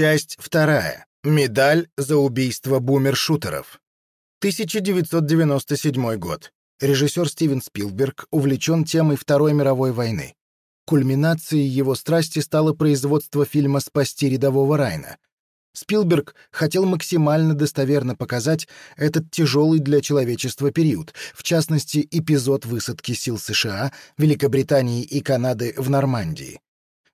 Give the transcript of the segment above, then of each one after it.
Часть вторая. Медаль за убийство бумершутеров. 1997 год. Режиссер Стивен Спилберг увлечен темой Второй мировой войны. Кульминацией его страсти стало производство фильма «Спасти рядового Райна». Спилберг хотел максимально достоверно показать этот тяжелый для человечества период, в частности, эпизод высадки сил США, Великобритании и Канады в Нормандии.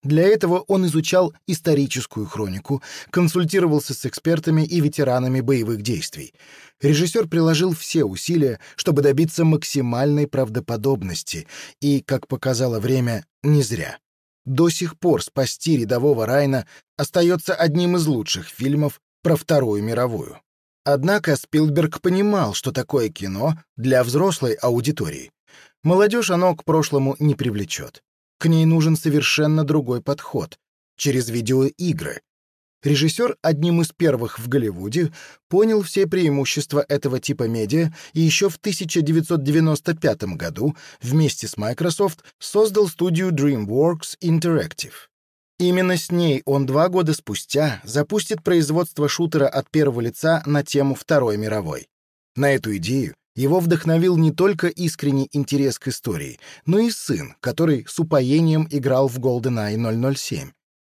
Для этого он изучал историческую хронику, консультировался с экспертами и ветеранами боевых действий. Режиссер приложил все усилия, чтобы добиться максимальной правдоподобности, и, как показало время, не зря. До сих пор «Спасти рядового Райна» остается одним из лучших фильмов про Вторую мировую. Однако Спилберг понимал, что такое кино для взрослой аудитории. Молодежь оно к прошлому не привлечет. К ней нужен совершенно другой подход — через видеоигры. Режиссер одним из первых в Голливуде понял все преимущества этого типа медиа и еще в 1995 году вместе с Microsoft создал студию DreamWorks Interactive. Именно с ней он два года спустя запустит производство шутера от первого лица на тему Второй мировой. На эту идею его вдохновил не только искренний интерес к истории, но и сын, который с упоением играл в GoldenEye 007.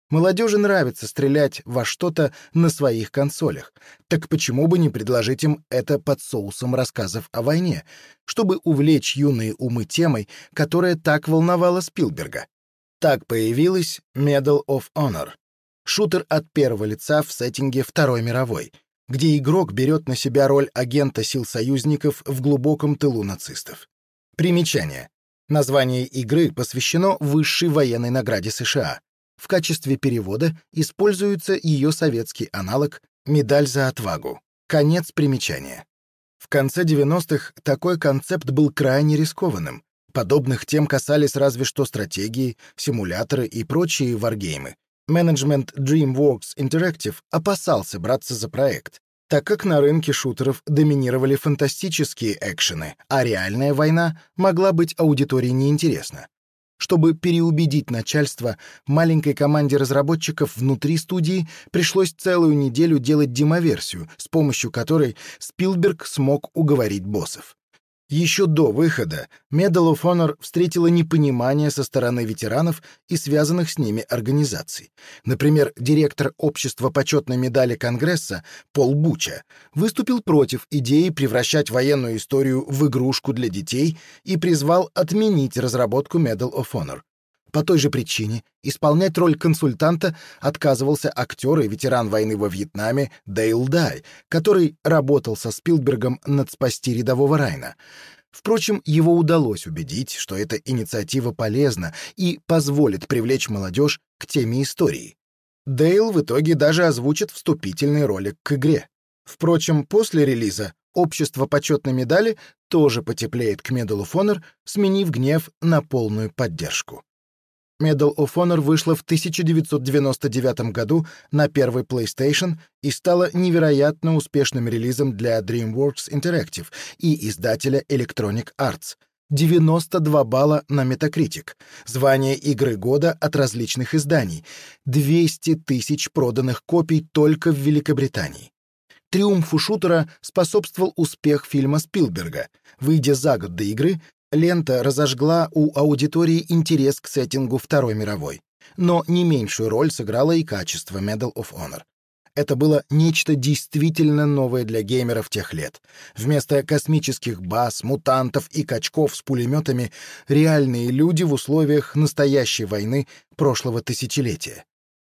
Молодежи нравится стрелять во что-то на своих консолях. Так почему бы не предложить им это под соусом рассказов о войне, чтобы увлечь юные умы темой, которая так волновала Спилберга? Так появилась Medal of Honor — шутер от первого лица в сеттинге Второй мировой — где игрок берет на себя роль агента сил союзников в глубоком тылу нацистов. Примечание. Название игры посвящено высшей военной награде США. В качестве перевода используется ее советский аналог «Медаль за отвагу». Конец примечания. В конце 90-х такой концепт был крайне рискованным. Подобных тем касались разве что стратегии, симуляторы и прочие варгеймы, Менеджмент DreamWorks Interactive опасался браться за проект, так как на рынке шутеров доминировали фантастические экшены, а реальная война могла быть аудитории неинтересна. Чтобы переубедить начальство, маленькой команде разработчиков внутри студии пришлось целую неделю делать демоверсию, с помощью которой Спилберг смог уговорить боссов. Еще до выхода Medal of Honor встретила непонимание со стороны ветеранов и связанных с ними организаций. Например, директор Общества почетной медали Конгресса Пол Буча выступил против идеи превращать военную историю в игрушку для детей и призвал отменить разработку Medal of Honor. По той же причине исполнять роль консультанта отказывался актер и ветеран войны во Вьетнаме Дейл Дай, который работал со Спилбергом над «Спасти рядового Райна». Впрочем, его удалось убедить, что эта инициатива полезна и позволит привлечь молодежь к теме истории. Дейл в итоге даже озвучит вступительный ролик к игре. Впрочем, после релиза общество почетной медали тоже потеплеет к Medal of Honor, сменив гнев на полную поддержку. Medal of Honor вышла в 1999 году на первый PlayStation и стала невероятно успешным релизом для DreamWorks Interactive и издателя Electronic Arts. 92 балла на Metacritic, звание игры года от различных изданий, 200 тысяч проданных копий только в Великобритании. Триумфу шутера способствовал успех фильма Спилберга. Выйдя за год до игры, Лента разожгла у аудитории интерес к сеттингу Второй мировой. Но не меньшую роль сыграло и качество Medal of Honor. Это было нечто действительно новое для геймеров тех лет. Вместо космических баз, мутантов и качков с пулеметами реальные люди в условиях настоящей войны прошлого тысячелетия.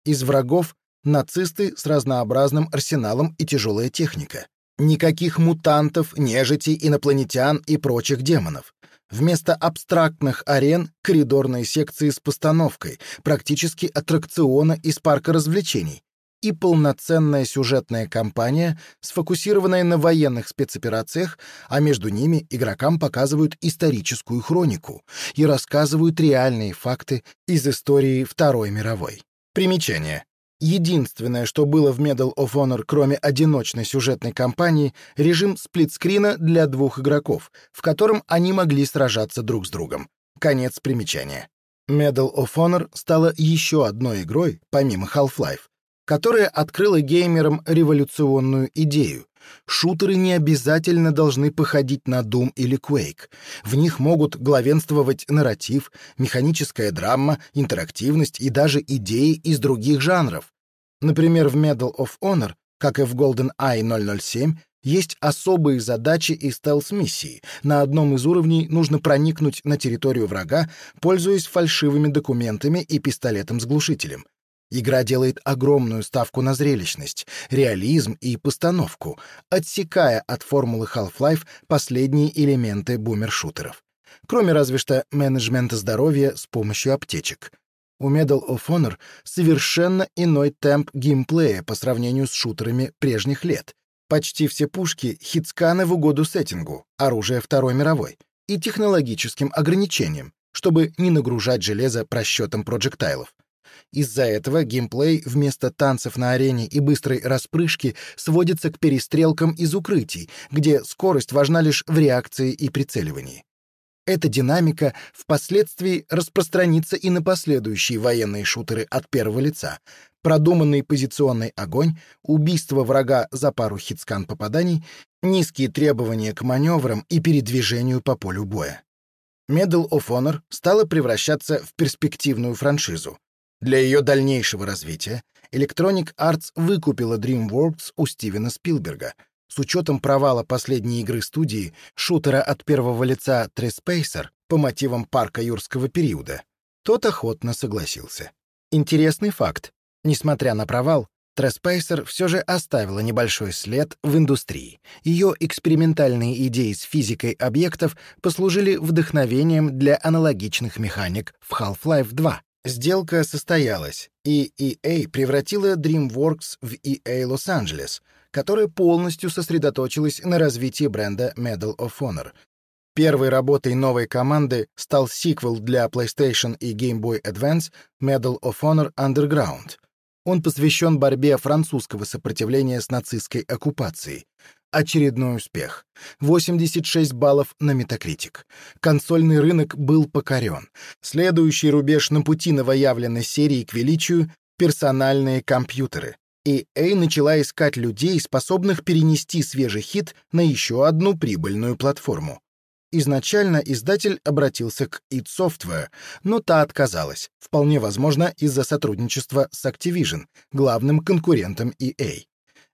Из врагов — нацисты с разнообразным арсеналом и тяжелая техника. Никаких мутантов, нежити, инопланетян и прочих демонов. Вместо абстрактных арен — коридорные секции с постановкой, практически аттракциона из парка развлечений, и полноценная сюжетная кампания, сфокусированная на военных спецоперациях, а между ними игрокам показывают историческую хронику и рассказывают реальные факты из истории Второй мировой. Примечание. Единственное, что было в Medal of Honor, кроме одиночной сюжетной кампании, режим сплитскрина для двух игроков, в котором они могли сражаться друг с другом. Конец примечания. Medal of Honor стала еще одной игрой, помимо Half-Life, которая открыла геймерам революционную идею. Шутеры не обязательно должны походить на Doom или Quake. В них могут главенствовать нарратив, механическая драма, интерактивность и даже идеи из других жанров. Например, в Medal of Honor, как и в GoldenEye 007, есть особые задачи и стелс-миссии. На одном из уровней нужно проникнуть на территорию врага, пользуясь фальшивыми документами и пистолетом с глушителем. Игра делает огромную ставку на зрелищность, реализм и постановку, отсекая от формулы Half-Life последние элементы бумершутеров. Кроме разве что менеджмента здоровья с помощью аптечек. У Medal of Honor совершенно иной темп геймплея по сравнению с шутерами прежних лет. Почти все пушки — хитсканы в угоду сеттингу, оружие Второй мировой, и технологическим ограничениям, чтобы не нагружать железо просчетом проджектайлов. Из-за этого геймплей вместо танцев на арене и быстрой распрыжки сводится к перестрелкам из укрытий, где скорость важна лишь в реакции и прицеливании. Эта динамика впоследствии распространится и на последующие военные шутеры от первого лица. Продуманный позиционный огонь, убийство врага за пару хитскан попаданий, низкие требования к маневрам и передвижению по полю боя. Medal of Honor стала превращаться в перспективную франшизу. Для ее дальнейшего развития Electronic Arts выкупила DreamWorks у Стивена Спилберга. С учетом провала последней игры студии, шутера от первого лица Тресpacer по мотивам парка юрского периода, тот охотно согласился. Интересный факт. Несмотря на провал, Треспейсер все же оставила небольшой след в индустрии. Ее экспериментальные идеи с физикой объектов послужили вдохновением для аналогичных механик в Half-Life 2. Сделка состоялась, и EA превратила DreamWorks в EA Los-Angeles, которая полностью сосредоточилась на развитии бренда Medal of Honor. Первой работой новой команды стал сиквел для PlayStation и Game Boy Advance Medal of Honor Underground. Он посвящен борьбе французского сопротивления с нацистской оккупацией. Очередной успех. 86 баллов на Metacritic. Консольный рынок был покорен. Следующий рубеж на пути новоявленной серии к величию — персональные компьютеры. И EA начала искать людей, способных перенести свежий хит на еще одну прибыльную платформу. Изначально издатель обратился к id Software, но та отказалась, вполне возможно, из-за сотрудничества с Activision, главным конкурентом EA.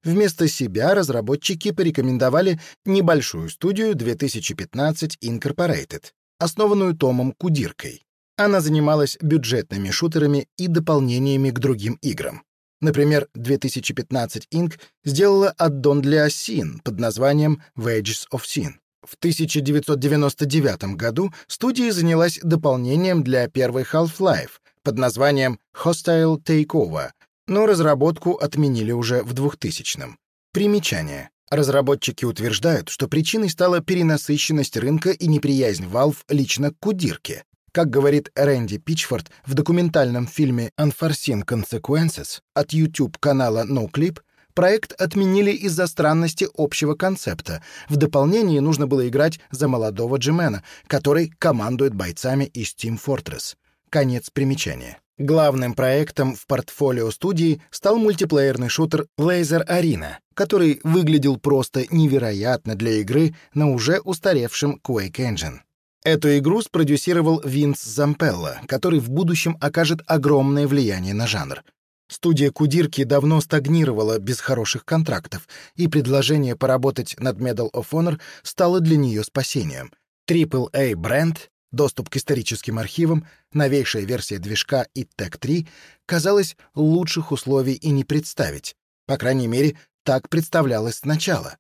Вместо себя разработчики порекомендовали небольшую студию 2015 Incorporated, основанную Томом Кудиркой. Она занималась бюджетными шутерами и дополнениями к другим играм. Например, 2015 Inc. сделала аддон для Sin под названием Wages of Sin. В 1999 году студия занялась дополнением для первой Half-Life под названием Hostile Takeover, но разработку отменили уже в 2000-м. Примечание. Разработчики утверждают, что причиной стала перенасыщенность рынка и неприязнь Valve лично к кудирке. Как говорит Рэнди Пичфорд в документальном фильме Unforeseen Consequences от YouTube-канала NoClip, проект отменили из-за странности общего концепта. В дополнение нужно было играть за молодого Джимена, который командует бойцами из Team Fortress. Конец примечания. Главным проектом в портфолио студии стал мультиплеерный шутер Laser Arena, который выглядел просто невероятно для игры на уже устаревшем Quake Engine. Эту игру спродюсировал Винс Зампелло, который в будущем окажет огромное влияние на жанр. Студия Кудирки давно стагнировала без хороших контрактов, и предложение поработать над Medal of Honor стало для нее спасением. AAA бренд доступ к историческим архивам, новейшая версия движка и TEC 3, казалось, лучших условий и не представить. По крайней мере, так представлялось сначала.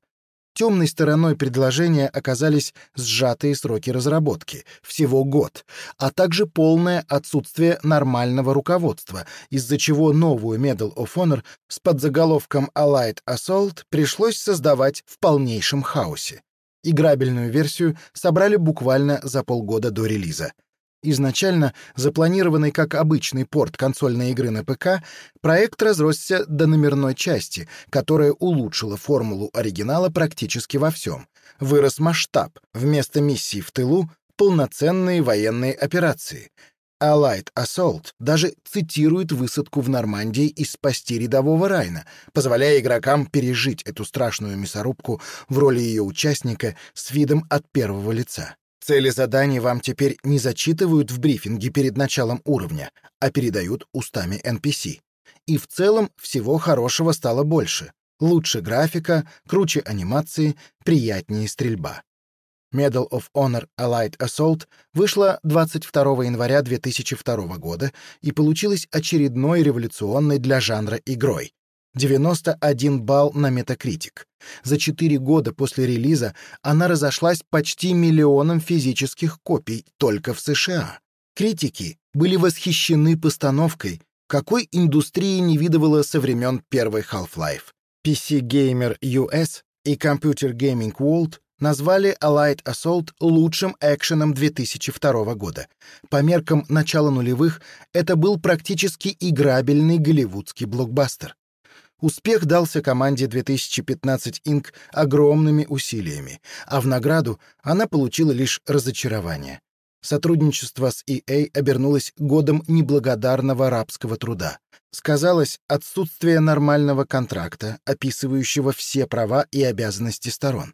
Темной стороной предложения оказались сжатые сроки разработки, всего год, а также полное отсутствие нормального руководства, из-за чего новую Medal of Honor с подзаголовком Allied Assault пришлось создавать в полнейшем хаосе. Играбельную версию собрали буквально за полгода до релиза. Изначально запланированный как обычный порт консольной игры на ПК, проект разросся до номерной части, которая улучшила формулу оригинала практически во всем. Вырос масштаб. Вместо миссий в тылу — полноценные военные операции. Allied Assault даже цитирует высадку в Нормандии и спасти рядового Райна, позволяя игрокам пережить эту страшную мясорубку в роли ее участника с видом от первого лица. Цели заданий вам теперь не зачитывают в брифинге перед началом уровня, а передают устами NPC. И в целом всего хорошего стало больше. Лучше графика, круче анимации, приятнее стрельба. Medal of Honor Allied Assault вышла 22 января 2002 года и получилась очередной революционной для жанра игрой. 91 балл на Metacritic. За 4 года после релиза она разошлась почти миллионом физических копий только в США. Критики были восхищены постановкой, какой индустрия не видывала со времен первой Half-Life. PC Gamer US и Computer Gaming World назвали Allied Assault лучшим экшеном 2002 года. По меркам начала нулевых это был практически играбельный голливудский блокбастер. Успех дался команде 2015 Inc. огромными усилиями, а в награду она получила лишь разочарование. Сотрудничество с EA обернулось годом неблагодарного рабского труда. Сказалось отсутствие нормального контракта, описывающего все права и обязанности сторон.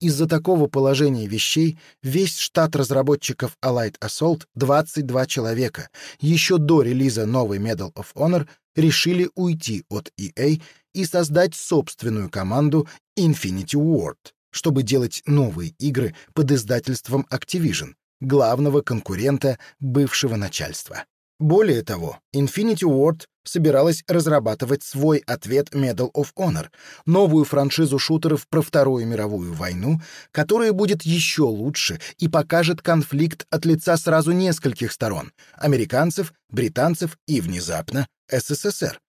Из-за такого положения вещей весь штат разработчиков Allied Assault, 22 человека, еще до релиза новой Medal of Honor решили уйти от EA и создать собственную команду Infinity Ward, чтобы делать новые игры под издательством Activision, главного конкурента бывшего начальства. Более того, Infinity Ward собиралась разрабатывать свой ответ Medal of Honor, новую франшизу шутеров про Вторую мировую войну, которая будет еще лучше и покажет конфликт от лица сразу нескольких сторон — американцев, британцев и, внезапно, СССР.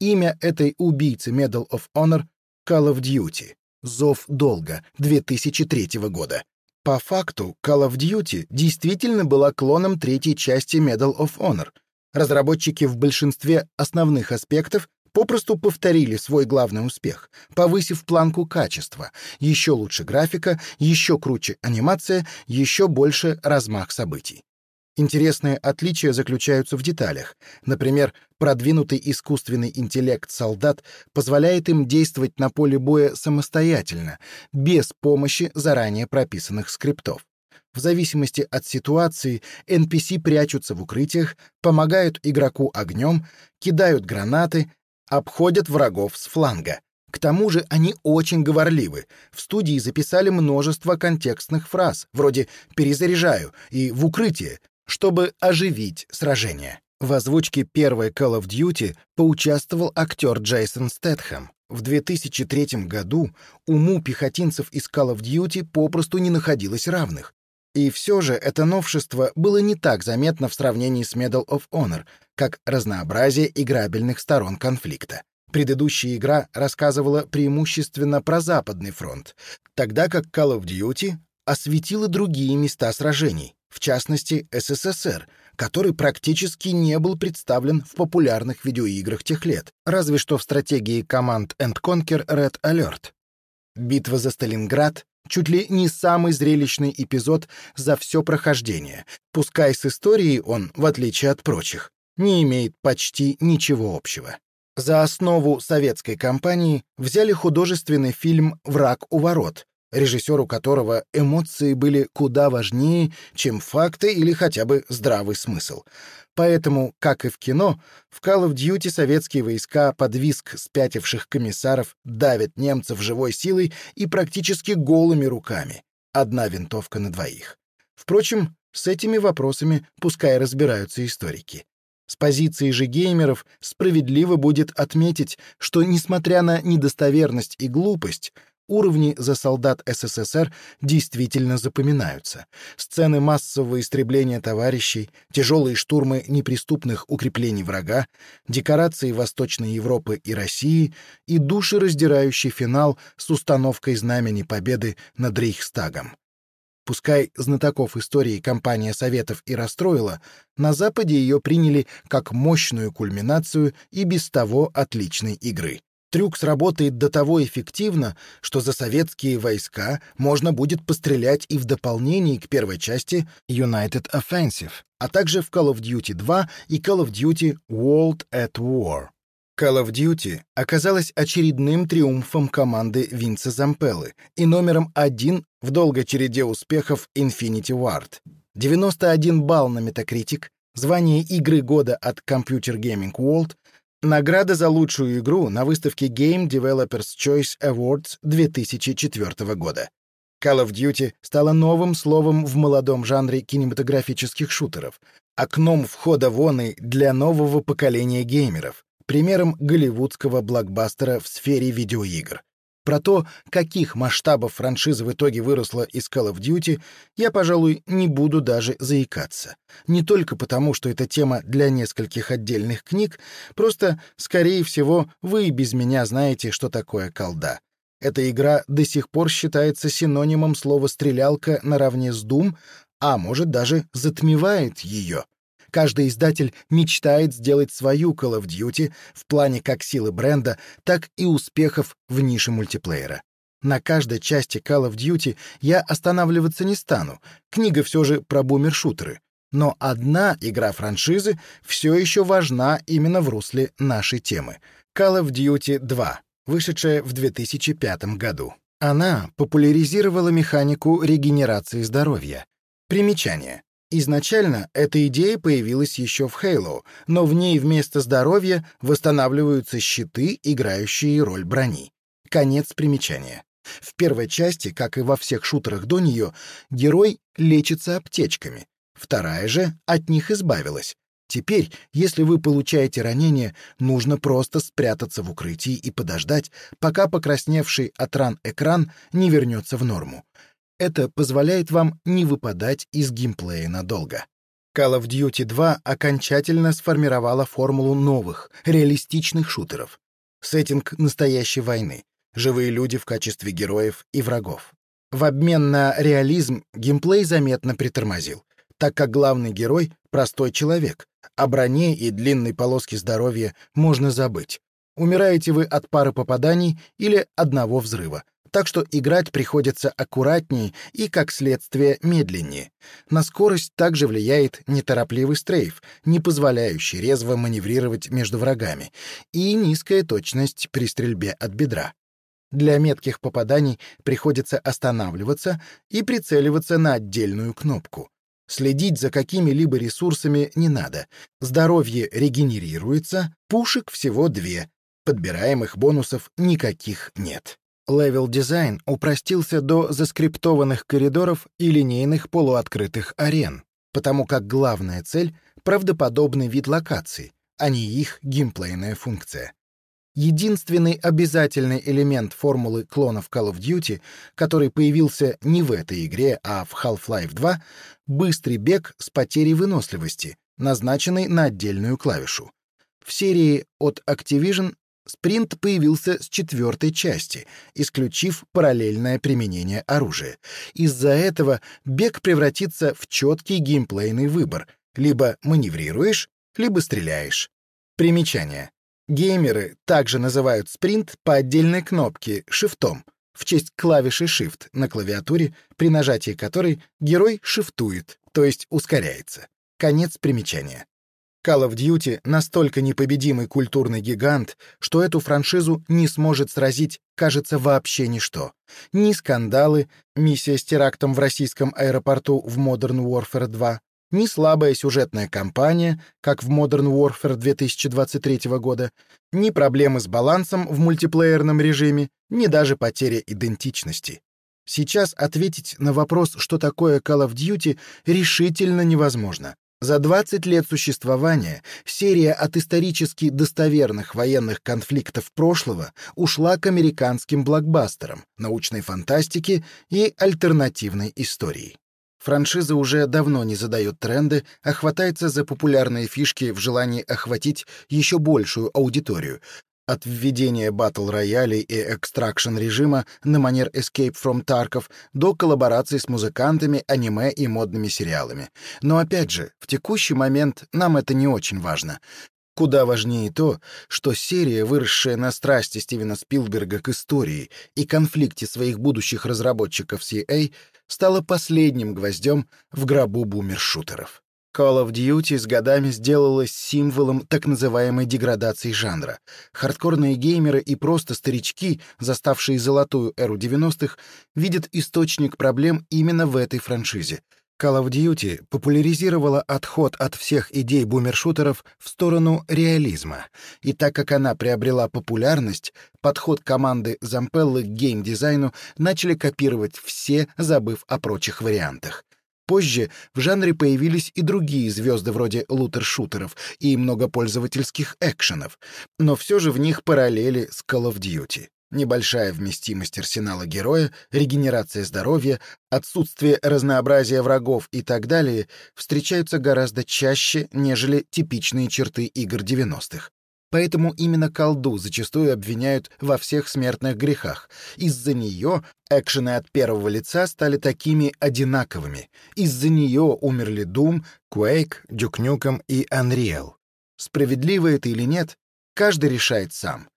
Имя этой убийцы Medal of Honor — Call of Duty. Зов долга 2003 года. По факту, Call of Duty действительно была клоном третьей части Medal of Honor. Разработчики в большинстве основных аспектов попросту повторили свой главный успех, повысив планку качества, еще лучше графика, еще круче анимация, еще больше размах событий. Интересные отличия заключаются в деталях. Например, продвинутый искусственный интеллект солдат позволяет им действовать на поле боя самостоятельно, без помощи заранее прописанных скриптов. В зависимости от ситуации NPC прячутся в укрытиях, помогают игроку огнем, кидают гранаты, обходят врагов с фланга. К тому же они очень говорливы. В студии записали множество контекстных фраз, вроде «перезаряжаю» и «в укрытие», чтобы оживить сражение. В озвучке первой Call of Duty поучаствовал актер Джейсон Стэтхэм. В 2003 году уму пехотинцев из Call of Duty попросту не находилось равных. И все же это новшество было не так заметно в сравнении с Medal of Honor, как разнообразие играбельных сторон конфликта. Предыдущая игра рассказывала преимущественно про Западный фронт, тогда как Call of Duty осветила другие места сражений, в частности СССР, который практически не был представлен в популярных видеоиграх тех лет, разве что в стратегии команд End Conquer Red Alert. Битва за Сталинград чуть ли не самый зрелищный эпизод за все прохождение, пускай с историей он, в отличие от прочих, не имеет почти ничего общего. За основу советской кампании взяли художественный фильм «Враг у ворот», режиссеру которого эмоции были куда важнее, чем факты или хотя бы здравый смысл. Поэтому, как и в кино, в Call of Duty советские войска под виск спятивших комиссаров давят немцев живой силой и практически голыми руками. Одна винтовка на двоих. Впрочем, с этими вопросами пускай разбираются историки. С позиции же геймеров справедливо будет отметить, что, несмотря на недостоверность и глупость, Уровни за солдат СССР действительно запоминаются. Сцены массового истребления товарищей, тяжелые штурмы неприступных укреплений врага, декорации Восточной Европы и России и душераздирающий финал с установкой знамени победы над Рейхстагом. Пускай знатоков истории компания Советов и расстроила, на Западе ее приняли как мощную кульминацию и без того отличной игры. Трюк сработает до того эффективно, что за советские войска можно будет пострелять и в дополнении к первой части United Offensive, а также в Call of Duty 2 и Call of Duty World at War. Call of Duty оказалась очередным триумфом команды Винса Зампеллы и номером один в долгой череде успехов Infinity Ward. 91 балл на Metacritic, звание игры года от Computer Gaming World, награда за лучшую игру на выставке Game Developers Choice Awards 2004 года. Call of Duty стала новым словом в молодом жанре кинематографических шутеров, окном входа вон для нового поколения геймеров, примером голливудского блокбастера в сфере видеоигр. Про то, каких масштабов франшиза в итоге выросла из Call of Duty, я, пожалуй, не буду даже заикаться. Не только потому, что это тема для нескольких отдельных книг, просто, скорее всего, вы и без меня знаете, что такое колда. Эта игра до сих пор считается синонимом слова «стрелялка» наравне с Doom, а может даже затмевает ее. Каждый издатель мечтает сделать свою Call of Duty в плане как силы бренда, так и успехов в нише мультиплеера. На каждой части Call of Duty я останавливаться не стану. Книга все же про бумершутеры. Но одна игра франшизы все еще важна именно в русле нашей темы. Call of Duty 2, вышедшая в 2005 году. Она популяризировала механику регенерации здоровья. Примечание. Изначально эта идея появилась еще в Halo, но в ней вместо здоровья восстанавливаются щиты, играющие роль брони. Конец примечания. В первой части, как и во всех шутерах до нее, герой лечится аптечками. Вторая же от них избавилась. Теперь, если вы получаете ранение, нужно просто спрятаться в укрытии и подождать, пока покрасневший от ран экран не вернется в норму. Это позволяет вам не выпадать из геймплея надолго. Call of Duty 2 окончательно сформировала формулу новых, реалистичных шутеров. Сеттинг настоящей войны. Живые люди в качестве героев и врагов. В обмен на реализм геймплей заметно притормозил, так как главный герой — простой человек, о броне и длинной полоске здоровья можно забыть. Умираете вы от пары попаданий или одного взрыва, так что играть приходится аккуратнее и, как следствие, медленнее. На скорость также влияет неторопливый стрейф, не позволяющий резво маневрировать между врагами, и низкая точность при стрельбе от бедра. Для метких попаданий приходится останавливаться и прицеливаться на отдельную кнопку. Следить за какими-либо ресурсами не надо. Здоровье регенерируется, пушек всего две, подбираемых бонусов никаких нет. Левел-дизайн упростился до заскриптованных коридоров и линейных полуоткрытых арен, потому как главная цель — правдоподобный вид локаций, а не их геймплейная функция. Единственный обязательный элемент формулы клонов Call of Duty, который появился не в этой игре, а в Half-Life 2 — быстрый бег с потерей выносливости, назначенный на отдельную клавишу. В серии от Activision Спринт появился с четвертой части, исключив параллельное применение оружия. Из-за этого бег превратится в четкий геймплейный выбор. Либо маневрируешь, либо стреляешь. Примечание. Геймеры также называют спринт по отдельной кнопке шифтом, в честь клавиши Shift на клавиатуре, при нажатии которой герой шифтует, то есть ускоряется. Конец примечания. Call of Duty настолько непобедимый культурный гигант, что эту франшизу не сможет сразить, кажется, вообще ничто. Ни скандалы, миссия с терактом в российском аэропорту в Modern Warfare 2, ни слабая сюжетная кампания, как в Modern Warfare 2023 года, ни проблемы с балансом в мультиплеерном режиме, ни даже потеря идентичности. Сейчас ответить на вопрос, что такое Call of Duty, решительно невозможно. За 20 лет существования серия от исторически достоверных военных конфликтов прошлого ушла к американским блокбастерам, научной фантастике и альтернативной истории. Франшиза уже давно не задает тренды, а хватается за популярные фишки в желании охватить еще большую аудиторию, от введения батл-роялей и экстракшн режима на манер Escape from Tarkov до коллабораций с музыкантами, аниме и модными сериалами. Но опять же, в текущий момент нам это не очень важно. Куда важнее то, что серия, выросшая на страсти Стивена Спилберга к истории и конфликте своих будущих разработчиков CA, стала последним гвоздем в гробу бумершутеров. Call of Duty с годами сделалась символом так называемой деградации жанра. Хардкорные геймеры и просто старички, заставшие золотую эру 90-х, видят источник проблем именно в этой франшизе — Call of Duty популяризировала отход от всех идей бумершутеров в сторону реализма, и так как она приобрела популярность, подход команды Зампеллы к геймдизайну начали копировать все, забыв о прочих вариантах. Позже в жанре появились и другие звезды вроде лутер-шутеров и многопользовательских экшенов, но все же в них параллели с Call of Duty. Небольшая вместимость арсенала героя, регенерация здоровья, отсутствие разнообразия врагов и так далее встречаются гораздо чаще, нежели типичные черты игр 90-х. Поэтому именно колду зачастую обвиняют во всех смертных грехах. Из-за нее экшены от первого лица стали такими одинаковыми. Из-за нее умерли Doom, Quake, Duke Nukem и Unreal. Справедливо это или нет, каждый решает сам.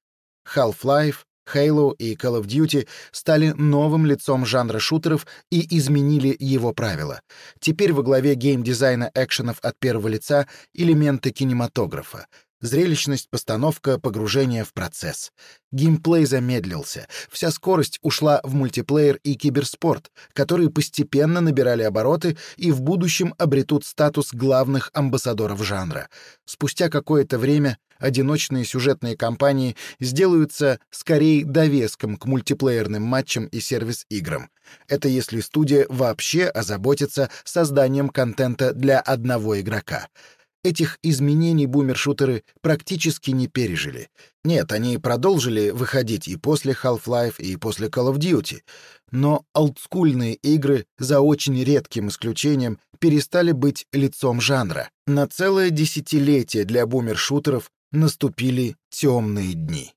Half-Life, Halo и Call of Duty стали новым лицом жанра шутеров и изменили его правила. Теперь во главе геймдизайна экшенов от первого лица элементы кинематографа. Зрелищность, постановка, погружение в процесс. Геймплей замедлился. Вся скорость ушла в мультиплеер и киберспорт, которые постепенно набирали обороты и в будущем обретут статус главных амбассадоров жанра. Спустя какое-то время одиночные сюжетные кампании сделаются скорее довеском к мультиплеерным матчам и сервис-играм. Это если студия вообще озаботится созданием контента для одного игрока. Этих изменений бумершутеры практически не пережили. Нет, они продолжили выходить и после Half-Life, и после Call of Duty. Но олдскульные игры, за очень редким исключением, перестали быть лицом жанра. На целое десятилетие для бумершутеров наступили темные дни.